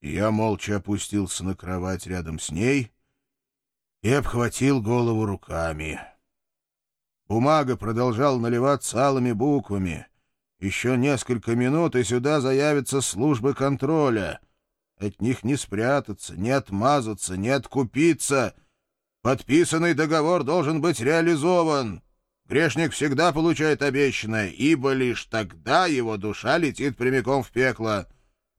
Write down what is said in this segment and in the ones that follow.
Я молча опустился на кровать рядом с ней и обхватил голову руками. Бумага продолжала наливаться алыми буквами. Еще несколько минут, и сюда заявятся службы контроля. От них не спрятаться, не отмазаться, не откупиться. Подписанный договор должен быть реализован. Грешник всегда получает обещанное, ибо лишь тогда его душа летит прямиком в пекло.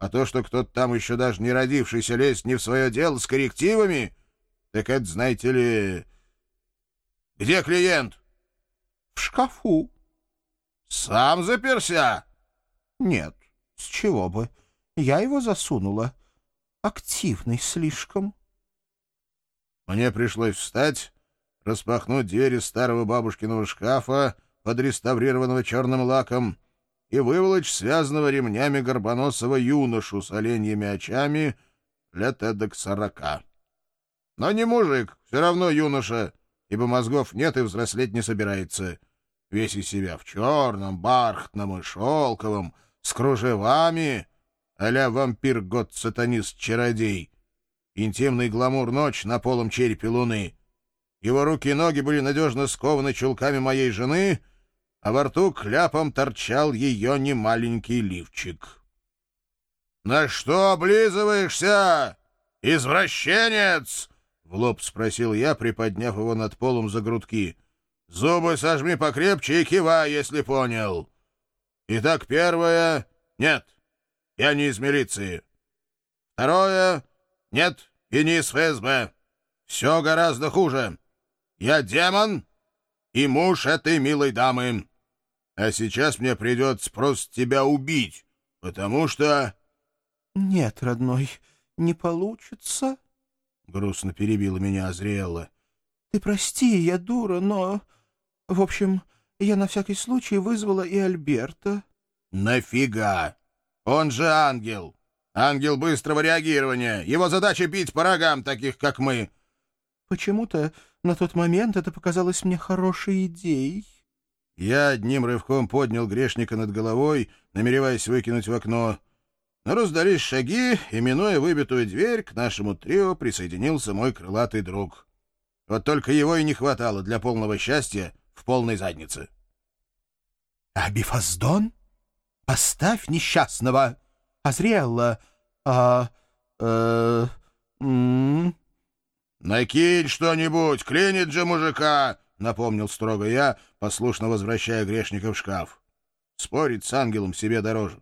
А то, что кто-то там еще даже не родившийся лезет не в свое дело с коррективами, так это, знаете ли... Где клиент? — В шкафу. — Сам заперся? — Нет, с чего бы. Я его засунула. Активный слишком. Мне пришлось встать распахнуть двери старого бабушкиного шкафа, подреставрированного черным лаком, и выволочь связанного ремнями горбоносого юношу с оленьими очами лет эдак сорока. Но не мужик, все равно юноша, ибо мозгов нет и взрослеть не собирается. Весь из себя в черном, бархатном и шелковом, с кружевами, а-ля вампир-год-сатанист-чародей. Интимный гламур ночь на полом черепе луны — его руки и ноги были надежно скованы чулками моей жены, а во рту кляпом торчал ее немаленький лифчик. — На что облизываешься, извращенец? — в лоб спросил я, приподняв его над полом за грудки. — Зубы сожми покрепче и кивай, если понял. Итак, первое — нет, я не из милиции. Второе — нет, и не из ФСБ. Все гораздо хуже. Я демон и муж этой милой дамы. А сейчас мне придется просто тебя убить, потому что...» «Нет, родной, не получится», — грустно перебила меня Азриэлла. «Ты прости, я дура, но... В общем, я на всякий случай вызвала и Альберта». «Нафига? Он же ангел. Ангел быстрого реагирования. Его задача бить по рогам таких, как мы». «Почему-то на тот момент это показалось мне хорошей идеей. Я одним рывком поднял грешника над головой, намереваясь выкинуть в окно. Но раздались шаги, и, минуя выбитую дверь, к нашему трио присоединился мой крылатый друг. Вот только его и не хватало для полного счастья в полной заднице. — А Бифаздон? Оставь несчастного! Азриэлла! А... э... «Накинь что-нибудь, клинит же мужика!» — напомнил строго я, послушно возвращая грешника в шкаф. Спорить с ангелом себе дороже.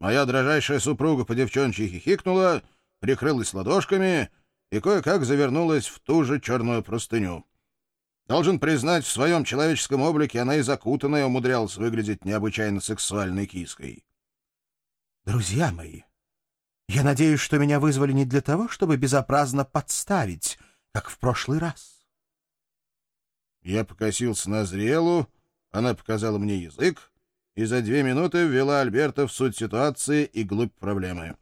Моя дрожайшая супруга по девчончьи хихикнула, прикрылась ладошками и кое-как завернулась в ту же черную простыню. Должен признать, в своем человеческом облике она и закутанная умудрялась выглядеть необычайно сексуальной киской. «Друзья мои, я надеюсь, что меня вызвали не для того, чтобы безобразно подставить, как в прошлый раз. Я покосился на Зрелу, она показала мне язык и за две минуты ввела Альберта в суть ситуации и глубь проблемы.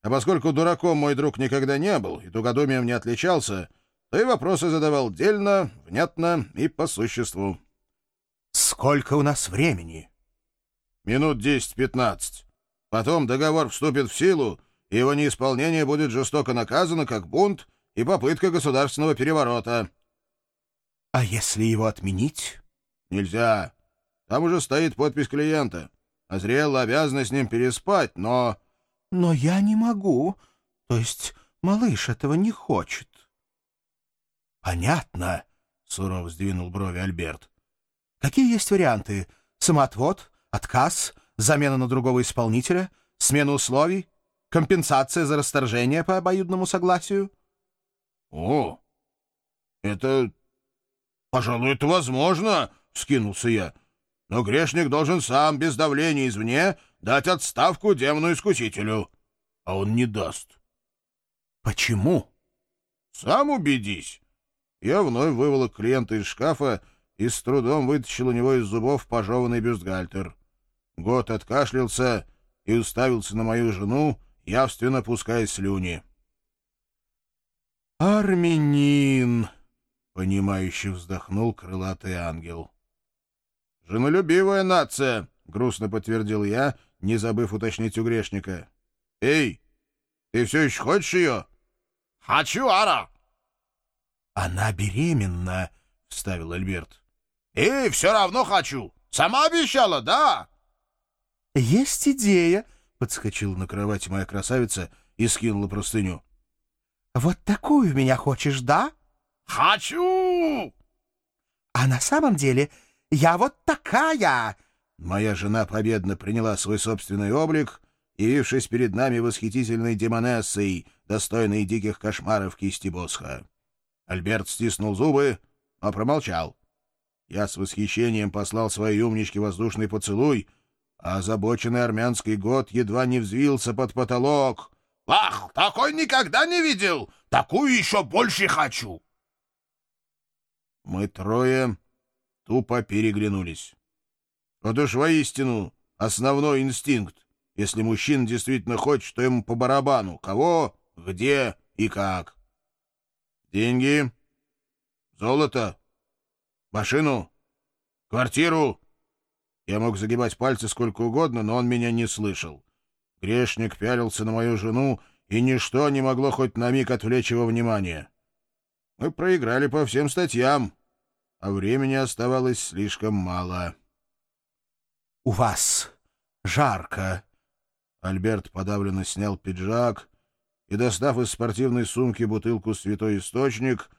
А поскольку дураком мой друг никогда не был и тугодумием не отличался, то и вопросы задавал дельно, внятно и по существу. «Сколько у нас времени?» «Минут десять-пятнадцать. Потом договор вступит в силу, и его неисполнение будет жестоко наказано как бунт и попытка государственного переворота. — А если его отменить? — Нельзя. Там уже стоит подпись клиента. Азриэлла обязана с ним переспать, но... — Но я не могу. То есть малыш этого не хочет. — Понятно, — сурово сдвинул брови Альберт. — Какие есть варианты? Самоотвод? Отказ? Замена на другого исполнителя? Смена условий? Компенсация за расторжение по обоюдному согласию? — «О, это... пожалуй, это возможно», — вскинулся я. «Но грешник должен сам, без давления извне, дать отставку демону-искусителю. А он не даст». «Почему?» «Сам убедись». Я вновь выволок клиента из шкафа и с трудом вытащил у него из зубов пожеванный бюстгальтер. Год откашлялся и уставился на мою жену, явственно пуская слюни. «Армянин!» — понимающе вздохнул крылатый ангел. «Женолюбивая нация!» — грустно подтвердил я, не забыв уточнить у грешника. «Эй, Ты все еще хочешь ее? — Хочу, Ара. — Она беременна, — вставил Альберт. — И все равно хочу. Сама обещала, да? — Есть идея, — подскочила на кровати моя красавица и скинула простыню. — Вот такую меня хочешь, да? — Хочу! — А на самом деле я вот такая! Моя жена победно приняла свой собственный облик, явившись перед нами восхитительной демонессой, достойной диких кошмаров кисти Босха. Альберт стиснул зубы, но промолчал. Я с восхищением послал своей умничке воздушный поцелуй, а озабоченный армянский год едва не взвился под потолок. «Ах, такой никогда не видел! Такую еще больше хочу!» Мы трое тупо переглянулись. Вот уж воистину основной инстинкт. Если мужчина действительно хочет, то ему по барабану. Кого, где и как. Деньги, золото, машину, квартиру. Я мог загибать пальцы сколько угодно, но он меня не слышал. Грешник пялился на мою жену, и ничто не могло хоть на миг отвлечь его внимание. Мы проиграли по всем статьям, а времени оставалось слишком мало. — У вас жарко. Альберт подавленно снял пиджак и, достав из спортивной сумки бутылку «Святой Источник»,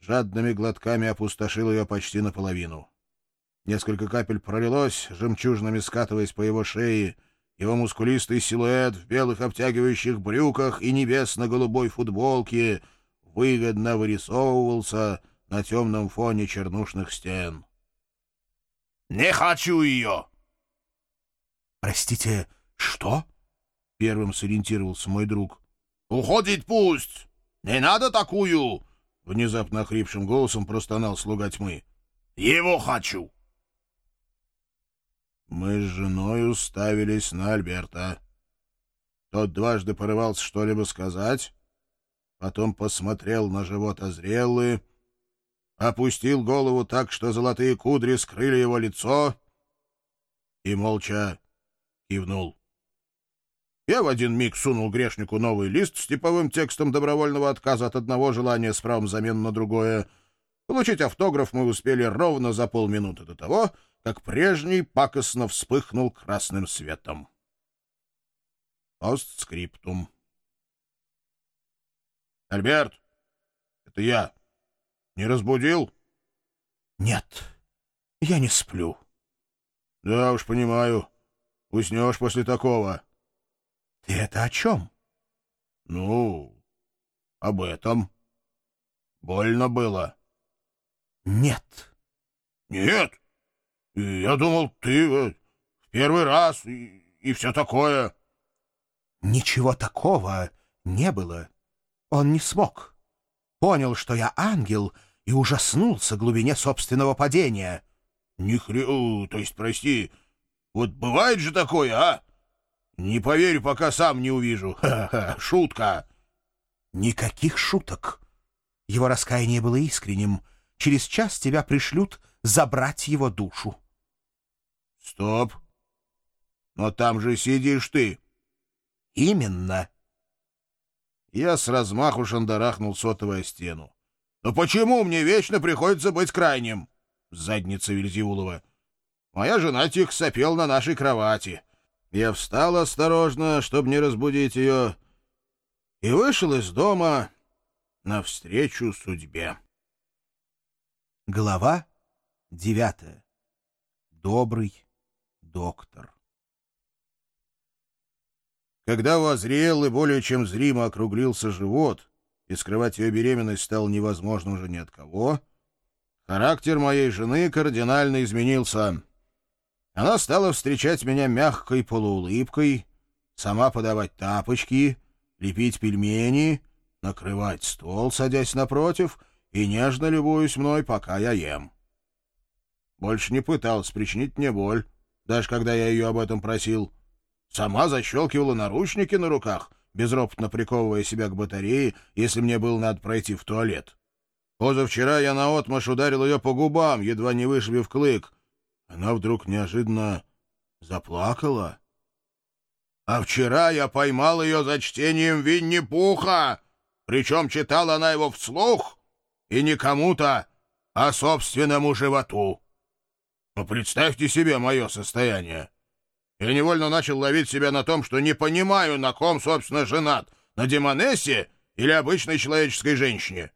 жадными глотками опустошил ее почти наполовину. Несколько капель пролилось, жемчужными скатываясь по его шее. Его мускулистый силуэт в белых обтягивающих брюках и небесно-голубой футболке выгодно вырисовывался на темном фоне чернушных стен. «Не хочу ее!» «Простите, что?» — первым сориентировался мой друг. «Уходить пусть! Не надо такую!» — внезапно охрипшим голосом простонал слуга тьмы. «Его хочу!» Мы с женой уставились на Альберта. Тот дважды порывался что-либо сказать, потом посмотрел на живот Азреллы, опустил голову так, что золотые кудри скрыли его лицо и молча кивнул. Я в один миг сунул грешнику новый лист с типовым текстом добровольного отказа от одного желания с правом замены на другое. Получить автограф мы успели ровно за полминуты до того, как прежний пакостно вспыхнул красным светом. Постскриптум. «Альберт, это я. Не разбудил?» «Нет, я не сплю». «Да уж, понимаю. Уснешь после такого. — Ты это о чем? — Ну, об этом. Больно было. — Нет. — Нет? Я думал, ты в первый раз и, и все такое. — Ничего такого не было. Он не смог. Понял, что я ангел, и ужаснулся глубине собственного падения. — Ни хрю... То есть, прости, вот бывает же такое, а? Не поверю, пока сам не увижу. Ха-ха, шутка. Никаких шуток. Его раскаяние было искренним. Через час тебя пришлют забрать его душу. Стоп. Но там же сидишь ты. Именно. Я с размаху шандарахнул сотовую стену. Но почему мне вечно приходится быть крайним? Задница Вильзиулова. Моя жена тихо сопела на нашей кровати. Я встал осторожно, чтобы не разбудить ее, и вышел из дома навстречу судьбе. Глава девятая. Добрый доктор. Когда у Азриэллы более чем зримо округлился живот, и скрывать ее беременность стало невозможно уже ни от кого, характер моей жены кардинально изменился — она стала встречать меня мягкой полуулыбкой, сама подавать тапочки, лепить пельмени, накрывать стол, садясь напротив, и нежно любуясь мной, пока я ем. Больше не пыталась причинить мне боль, даже когда я ее об этом просил. Сама защелкивала наручники на руках, безропотно приковывая себя к батарее, если мне было надо пройти в туалет. Позавчера я наотмашь ударил ее по губам, едва не вышибив клык — она вдруг неожиданно заплакала. А вчера я поймал ее за чтением Винни-Пуха. Причем читала она его вслух и не кому-то, а собственному животу. Ну, представьте себе мое состояние. Я невольно начал ловить себя на том, что не понимаю, на ком, собственно, женат, на Демонессе или обычной человеческой женщине.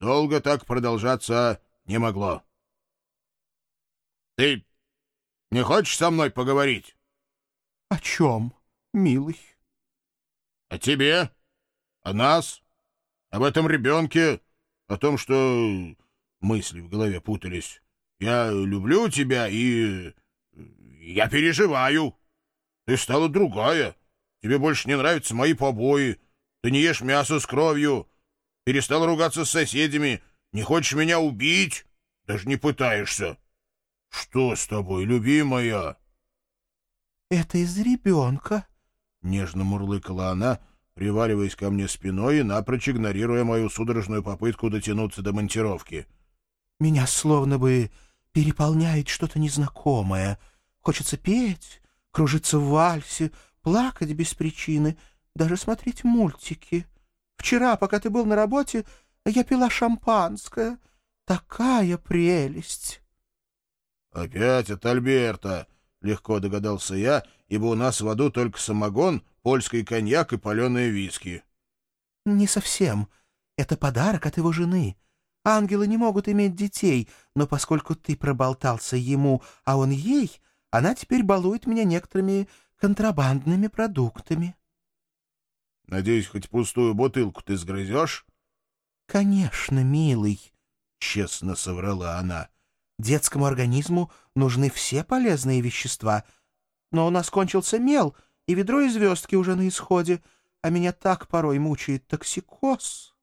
Долго так продолжаться не могло. Ты не хочешь со мной поговорить? — О чем, милый? — О тебе, о нас, об этом ребенке, о том, что мысли в голове путались. Я люблю тебя и... я переживаю. Ты стала другая. Тебе больше не нравятся мои побои. Ты не ешь мясо с кровью. Перестал ругаться с соседями. Не хочешь меня убить? Даже не пытаешься. Что с тобой, любимая? — Это из ребенка, — нежно мурлыкала она, приваливаясь ко мне спиной и напрочь игнорируя мою судорожную попытку дотянуться до монтировки. — Меня словно бы переполняет что-то незнакомое. Хочется петь, кружиться в вальсе, плакать без причины, даже смотреть мультики. Вчера, пока ты был на работе, я пила шампанское. Такая прелесть! — Опять от Альберта, — легко догадался я, ибо у нас в аду только самогон, польский коньяк и паленые виски. — Не совсем. Это подарок от его жены. Ангелы не могут иметь детей, но поскольку ты проболтался ему, а он ей, она теперь балует меня некоторыми контрабандными продуктами. — Надеюсь, хоть пустую бутылку ты сгрызешь? — Конечно, милый, — честно соврала она. — Детскому организму нужны все полезные вещества. Но у нас кончился мел, и ведро и звездки уже на исходе, а меня так порой мучает токсикоз.